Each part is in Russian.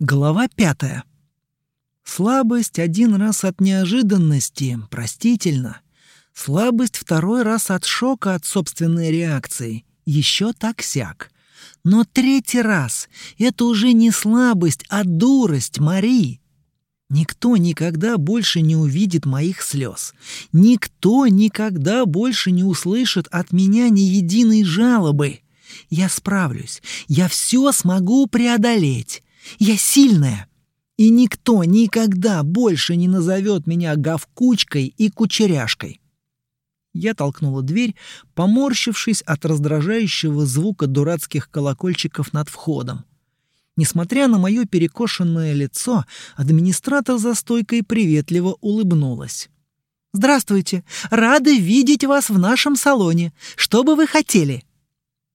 Глава пятая. Слабость один раз от неожиданности, простительно. Слабость второй раз от шока от собственной реакции, еще так-сяк. Но третий раз — это уже не слабость, а дурость, Мари. Никто никогда больше не увидит моих слез. Никто никогда больше не услышит от меня ни единой жалобы. Я справлюсь. Я все смогу преодолеть. Я сильная. И никто никогда больше не назовет меня говкучкой и кучеряшкой. Я толкнула дверь, поморщившись от раздражающего звука дурацких колокольчиков над входом. Несмотря на мое перекошенное лицо, администратор за стойкой приветливо улыбнулась. «Здравствуйте! Рады видеть вас в нашем салоне. Что бы вы хотели?»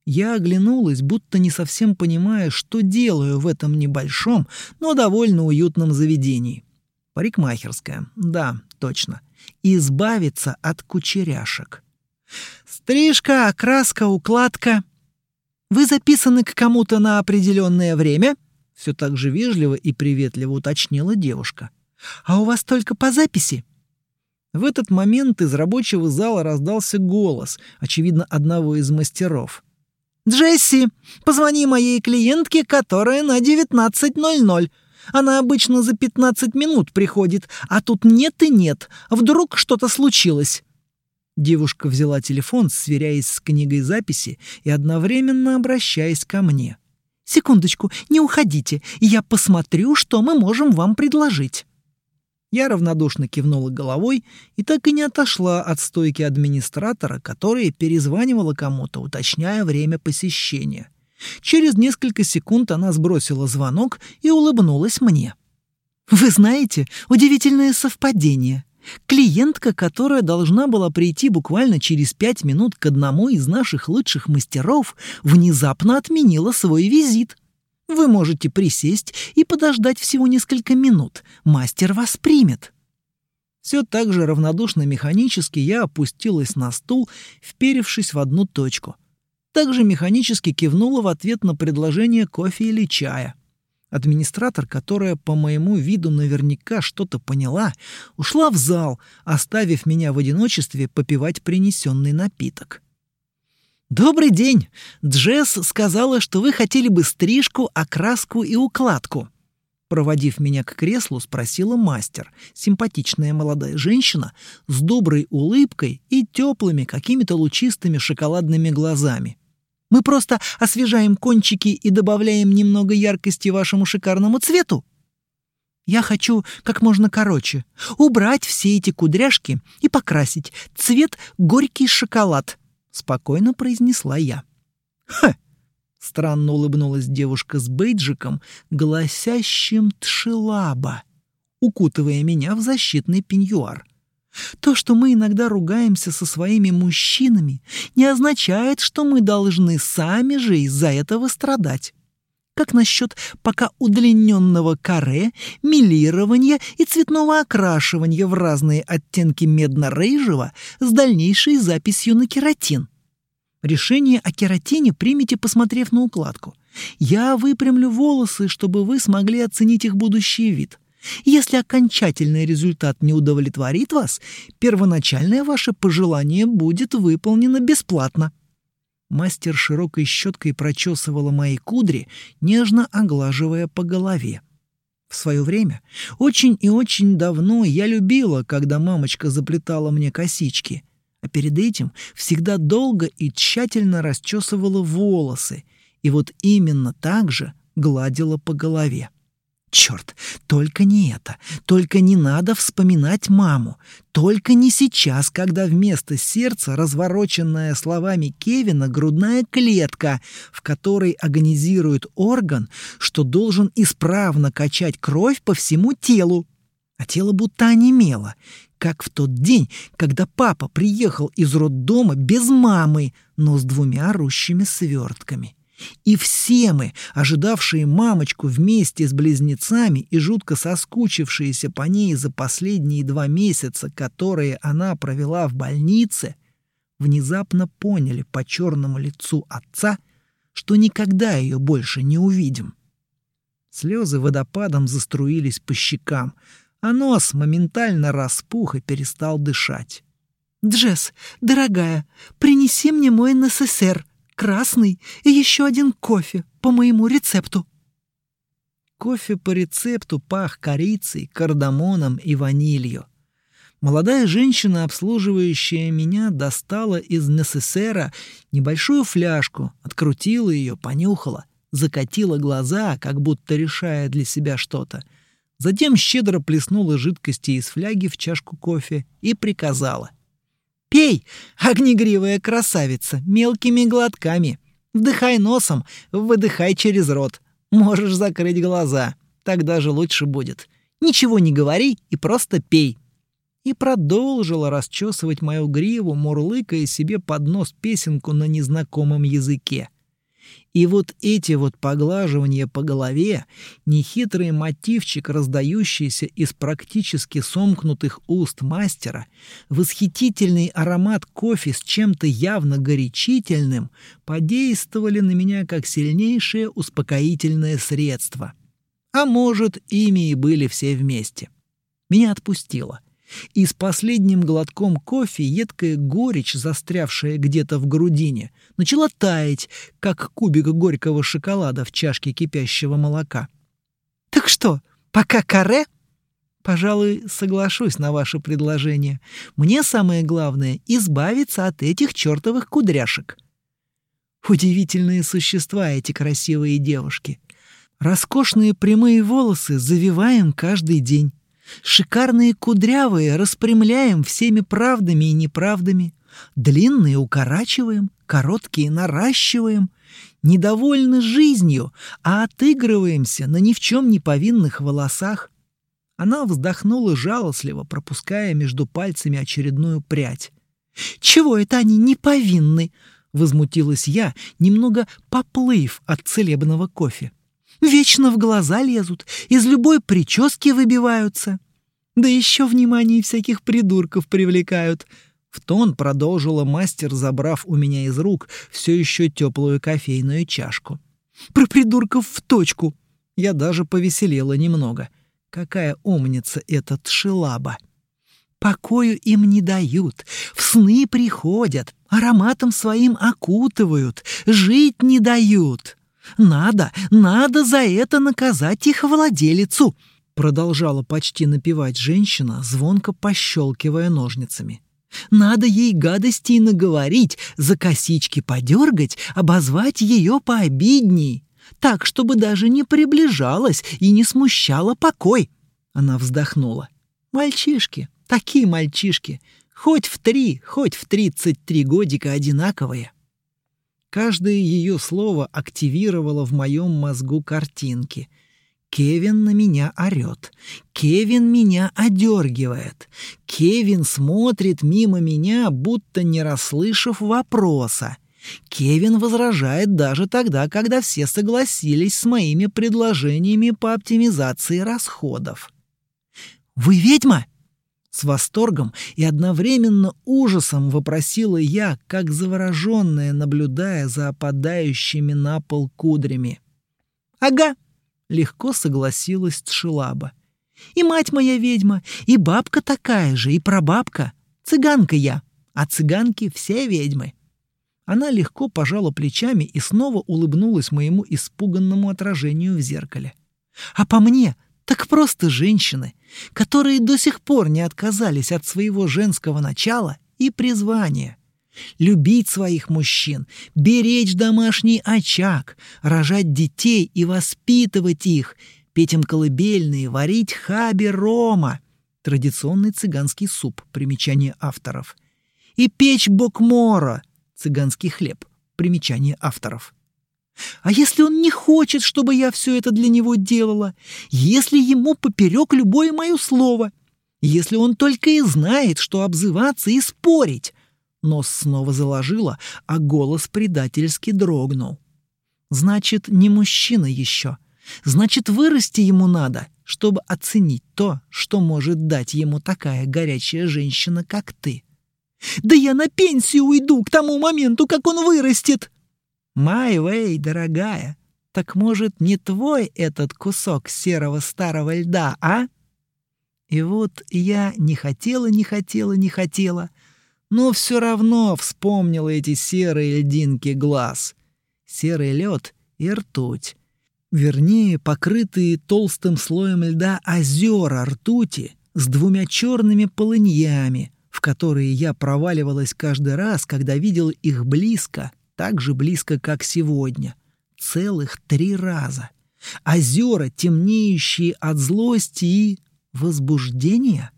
Я оглянулась, будто не совсем понимая, что делаю в этом небольшом, но довольно уютном заведении. Парикмахерская, да, точно. Избавиться от кучеряшек. Стрижка, окраска, укладка. Вы записаны к кому-то на определенное время? Все так же вежливо и приветливо уточнила девушка. А у вас только по записи? В этот момент из рабочего зала раздался голос, очевидно, одного из мастеров. «Джесси, позвони моей клиентке, которая на 19.00. Она обычно за 15 минут приходит, а тут нет и нет. Вдруг что-то случилось». Девушка взяла телефон, сверяясь с книгой записи и одновременно обращаясь ко мне. «Секундочку, не уходите, я посмотрю, что мы можем вам предложить». Я равнодушно кивнула головой и так и не отошла от стойки администратора, которая перезванивала кому-то, уточняя время посещения. Через несколько секунд она сбросила звонок и улыбнулась мне. «Вы знаете, удивительное совпадение. Клиентка, которая должна была прийти буквально через пять минут к одному из наших лучших мастеров, внезапно отменила свой визит. Вы можете присесть и подождать всего несколько минут. Мастер вас примет. Все так же равнодушно механически я опустилась на стул, вперевшись в одну точку. Также механически кивнула в ответ на предложение кофе или чая. Администратор, которая по моему виду наверняка что-то поняла, ушла в зал, оставив меня в одиночестве попивать принесенный напиток. «Добрый день! Джесс сказала, что вы хотели бы стрижку, окраску и укладку». Проводив меня к креслу, спросила мастер, симпатичная молодая женщина с доброй улыбкой и теплыми какими-то лучистыми шоколадными глазами. «Мы просто освежаем кончики и добавляем немного яркости вашему шикарному цвету?» «Я хочу как можно короче. Убрать все эти кудряшки и покрасить. Цвет горький шоколад», спокойно произнесла я. «Ха!» — странно улыбнулась девушка с бейджиком, гласящим «Тшилаба», укутывая меня в защитный пеньюар. То, что мы иногда ругаемся со своими мужчинами, не означает, что мы должны сами же из-за этого страдать. Как насчет пока удлиненного каре, милирования и цветного окрашивания в разные оттенки медно-рыжего с дальнейшей записью на кератин? Решение о кератине примите, посмотрев на укладку. Я выпрямлю волосы, чтобы вы смогли оценить их будущий вид. Если окончательный результат не удовлетворит вас, первоначальное ваше пожелание будет выполнено бесплатно. Мастер широкой щеткой прочесывала мои кудри, нежно оглаживая по голове. В свое время, очень и очень давно, я любила, когда мамочка заплетала мне косички, а перед этим всегда долго и тщательно расчесывала волосы, и вот именно так же гладила по голове. Черт, только не это. Только не надо вспоминать маму. Только не сейчас, когда вместо сердца развороченная словами Кевина грудная клетка, в которой агонизирует орган, что должен исправно качать кровь по всему телу. А тело будто онемело, как в тот день, когда папа приехал из роддома без мамы, но с двумя орущими свертками. И все мы, ожидавшие мамочку вместе с близнецами и жутко соскучившиеся по ней за последние два месяца, которые она провела в больнице, внезапно поняли по черному лицу отца, что никогда ее больше не увидим. Слезы водопадом заструились по щекам, а нос моментально распух и перестал дышать. «Джесс, дорогая, принеси мне мой НССР, красный и еще один кофе по моему рецепту». Кофе по рецепту пах корицей, кардамоном и ванилью. Молодая женщина, обслуживающая меня, достала из НССРа небольшую фляжку, открутила ее, понюхала, закатила глаза, как будто решая для себя что-то. Затем щедро плеснула жидкости из фляги в чашку кофе и приказала. «Пей, огнегривая красавица, мелкими глотками. Вдыхай носом, выдыхай через рот. Можешь закрыть глаза, так даже лучше будет. Ничего не говори и просто пей» и продолжила расчесывать мою гриву, мурлыкая себе под нос песенку на незнакомом языке. И вот эти вот поглаживания по голове, нехитрый мотивчик, раздающийся из практически сомкнутых уст мастера, восхитительный аромат кофе с чем-то явно горячительным подействовали на меня как сильнейшее успокоительное средство. А может, ими и были все вместе. Меня отпустило — и с последним глотком кофе едкая горечь, застрявшая где-то в грудине, начала таять, как кубик горького шоколада в чашке кипящего молока. «Так что, пока каре?» «Пожалуй, соглашусь на ваше предложение. Мне самое главное — избавиться от этих чертовых кудряшек». Удивительные существа эти красивые девушки. Роскошные прямые волосы завиваем каждый день. Шикарные кудрявые распрямляем всеми правдами и неправдами. Длинные укорачиваем, короткие наращиваем. Недовольны жизнью, а отыгрываемся на ни в чем не повинных волосах. Она вздохнула жалостливо, пропуская между пальцами очередную прядь. «Чего это они не повинны?» — возмутилась я, немного поплыв от целебного кофе. Вечно в глаза лезут, из любой прически выбиваются. Да еще внимание всяких придурков привлекают. В тон продолжила мастер, забрав у меня из рук все еще теплую кофейную чашку. Про придурков в точку. Я даже повеселела немного. Какая умница этот шелаба. Покою им не дают, в сны приходят, ароматом своим окутывают, жить не дают. Надо, надо за это наказать их владелицу!» Продолжала почти напевать женщина, звонко пощелкивая ножницами. «Надо ей гадостей наговорить, за косички подергать, обозвать ее пообидней, так, чтобы даже не приближалась и не смущала покой!» Она вздохнула. «Мальчишки, такие мальчишки, хоть в три, хоть в тридцать три годика одинаковые!» Каждое ее слово активировало в моем мозгу картинки. Кевин на меня орет. Кевин меня одергивает. Кевин смотрит мимо меня, будто не расслышав вопроса. Кевин возражает даже тогда, когда все согласились с моими предложениями по оптимизации расходов. «Вы ведьма?» С восторгом и одновременно ужасом вопросила я, как завороженная, наблюдая за опадающими на пол кудрями. «Ага», — легко согласилась Тшилаба. «И мать моя ведьма, и бабка такая же, и прабабка. Цыганка я, а цыганки все ведьмы». Она легко пожала плечами и снова улыбнулась моему испуганному отражению в зеркале. «А по мне так просто женщины, которые до сих пор не отказались от своего женского начала и призвания. Любить своих мужчин, беречь домашний очаг, рожать детей и воспитывать их, петь им колыбельные, варить хаби рома, традиционный цыганский суп, примечание авторов, и печь бокмора, цыганский хлеб, примечание авторов. А если он не хочет, чтобы я все это для него делала? Если ему поперек любое мое слово? Если он только и знает, что обзываться и спорить? Нос снова заложила, а голос предательски дрогнул. Значит, не мужчина еще. Значит, вырасти ему надо, чтобы оценить то, что может дать ему такая горячая женщина, как ты. Да я на пенсию уйду к тому моменту, как он вырастет. «Май Вэй, дорогая, Так может, не твой этот кусок серого старого льда, а? И вот я не хотела, не хотела, не хотела, но все равно вспомнила эти серые льдинки глаз. Серый лед и ртуть. Вернее, покрытые толстым слоем льда озера ртути с двумя черными полыньями, в которые я проваливалась каждый раз, когда видел их близко, так же близко, как сегодня. Целых три раза. Озера, темнеющие от злости и возбуждения?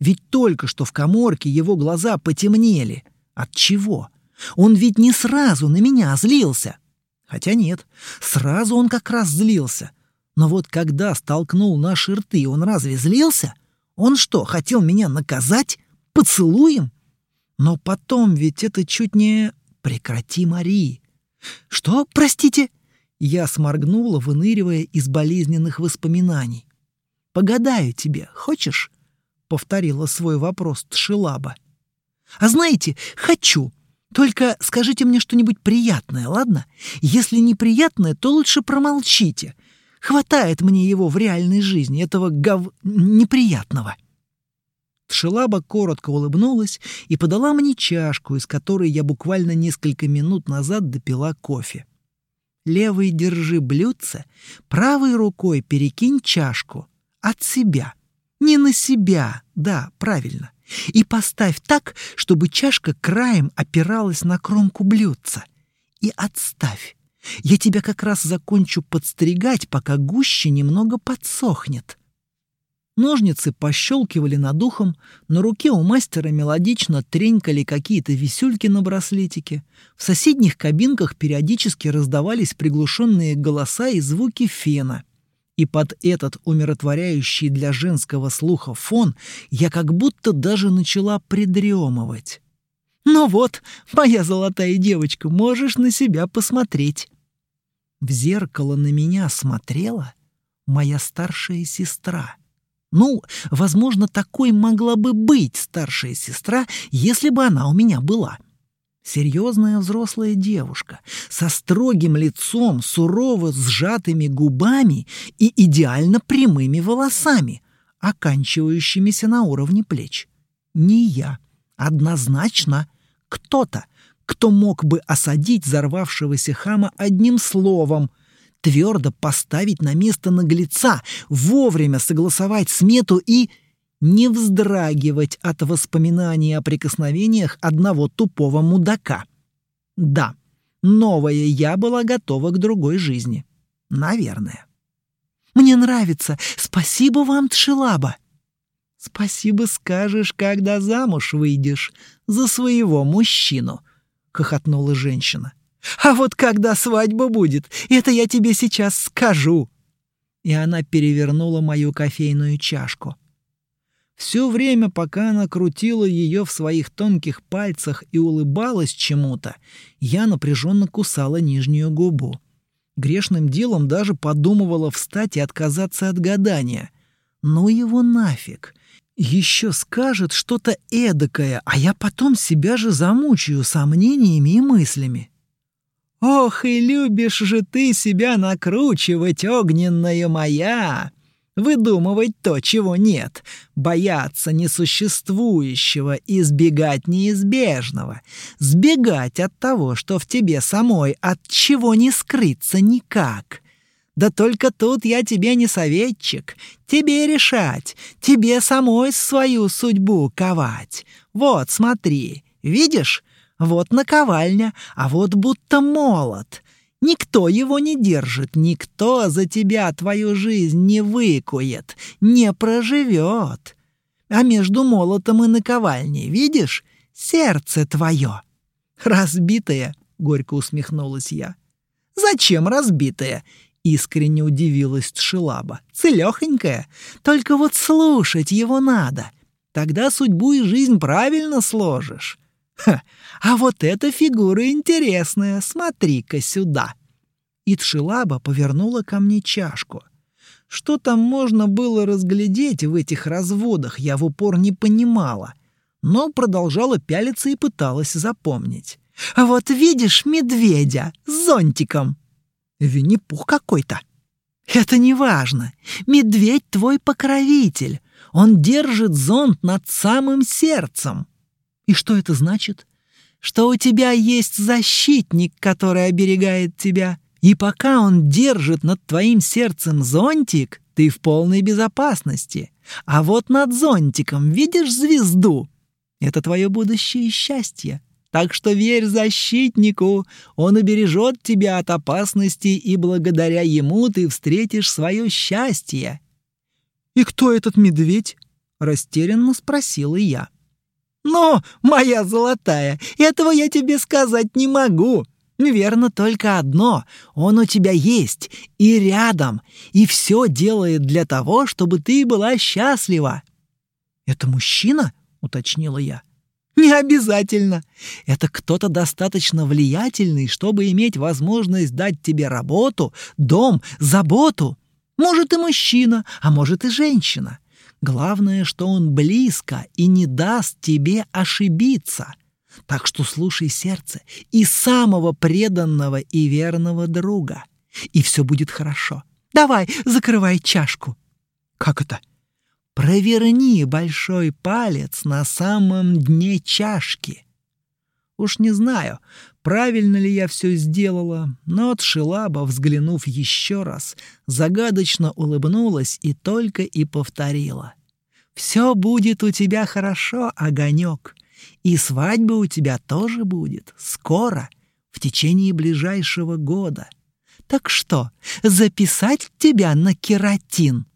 Ведь только что в коморке его глаза потемнели. От чего? Он ведь не сразу на меня злился. Хотя нет, сразу он как раз злился. Но вот когда столкнул наши рты, он разве злился? Он что, хотел меня наказать? Поцелуем? Но потом ведь это чуть не... Прекрати, Мари. Что, простите? Я сморгнула, выныривая из болезненных воспоминаний. «Погадаю тебе, хочешь?» — повторила свой вопрос Тшилаба. «А знаете, хочу. Только скажите мне что-нибудь приятное, ладно? Если неприятное, то лучше промолчите. Хватает мне его в реальной жизни, этого гов... неприятного». Тшелаба коротко улыбнулась и подала мне чашку, из которой я буквально несколько минут назад допила кофе. Левой держи блюдце, правой рукой перекинь чашку. От себя. Не на себя, да, правильно. И поставь так, чтобы чашка краем опиралась на кромку блюдца. И отставь. Я тебя как раз закончу подстригать, пока гуще немного подсохнет. Ножницы пощелкивали над ухом, на руке у мастера мелодично тренькали какие-то висюльки на браслетике. В соседних кабинках периодически раздавались приглушенные голоса и звуки фена. И под этот умиротворяющий для женского слуха фон я как будто даже начала придремывать. «Ну вот, моя золотая девочка, можешь на себя посмотреть». В зеркало на меня смотрела моя старшая сестра — ну, возможно, такой могла бы быть старшая сестра, если бы она у меня была. Серьезная взрослая девушка, со строгим лицом, сурово сжатыми губами и идеально прямыми волосами, оканчивающимися на уровне плеч. Не я. Однозначно кто-то, кто мог бы осадить взорвавшегося хама одним словом — твердо поставить на место наглеца, вовремя согласовать смету и не вздрагивать от воспоминаний о прикосновениях одного тупого мудака. Да, новая я была готова к другой жизни. Наверное. Мне нравится. Спасибо вам, Тшилаба. Спасибо скажешь, когда замуж выйдешь за своего мужчину, хохотнула женщина. А вот когда свадьба будет, это я тебе сейчас скажу!» И она перевернула мою кофейную чашку. Все время, пока она крутила ее в своих тонких пальцах и улыбалась чему-то, я напряженно кусала нижнюю губу. Грешным делом даже подумывала встать и отказаться от гадания. Ну его нафиг! Еще скажет что-то эдакое, а я потом себя же замучаю сомнениями и мыслями. Ох, и любишь же ты себя накручивать, огненная моя! Выдумывать то, чего нет, бояться несуществующего, избегать неизбежного, сбегать от того, что в тебе самой, от чего не скрыться никак. Да только тут я тебе не советчик, тебе решать, тебе самой свою судьбу ковать. Вот, смотри, видишь, вот наковальня, а вот будто молот. Никто его не держит, никто за тебя твою жизнь не выкует, не проживет. А между молотом и наковальней, видишь, сердце твое. Разбитое, — горько усмехнулась я. Зачем разбитое? Искренне удивилась Тшилаба. Целехонькая. Только вот слушать его надо. Тогда судьбу и жизнь правильно сложишь. Ха, а вот эта фигура интересная, смотри-ка сюда. И Тшилаба повернула ко мне чашку. Что там можно было разглядеть в этих разводах, я в упор не понимала, но продолжала пялиться и пыталась запомнить. А вот видишь медведя с зонтиком? Винни-Пух какой-то. Это не важно. Медведь твой покровитель. Он держит зонт над самым сердцем. И что это значит? Что у тебя есть защитник, который оберегает тебя. И пока он держит над твоим сердцем зонтик, ты в полной безопасности. А вот над зонтиком видишь звезду? Это твое будущее счастье. Так что верь защитнику, он убережет тебя от опасности, и благодаря ему ты встретишь свое счастье». «И кто этот медведь?» — растерянно спросила я. «Ну, моя золотая, этого я тебе сказать не могу. Верно только одно — он у тебя есть и рядом, и все делает для того, чтобы ты была счастлива». «Это мужчина?» — уточнила я. Не обязательно. Это кто-то достаточно влиятельный, чтобы иметь возможность дать тебе работу, дом, заботу. Может и мужчина, а может и женщина. Главное, что он близко и не даст тебе ошибиться. Так что слушай сердце и самого преданного и верного друга. И все будет хорошо. Давай, закрывай чашку. Как это? Проверни большой палец на самом дне чашки. Уж не знаю, правильно ли я все сделала, но от Шилаба, взглянув еще раз, загадочно улыбнулась и только и повторила. «Все будет у тебя хорошо, огонек, и свадьба у тебя тоже будет, скоро, в течение ближайшего года. Так что, записать тебя на кератин?»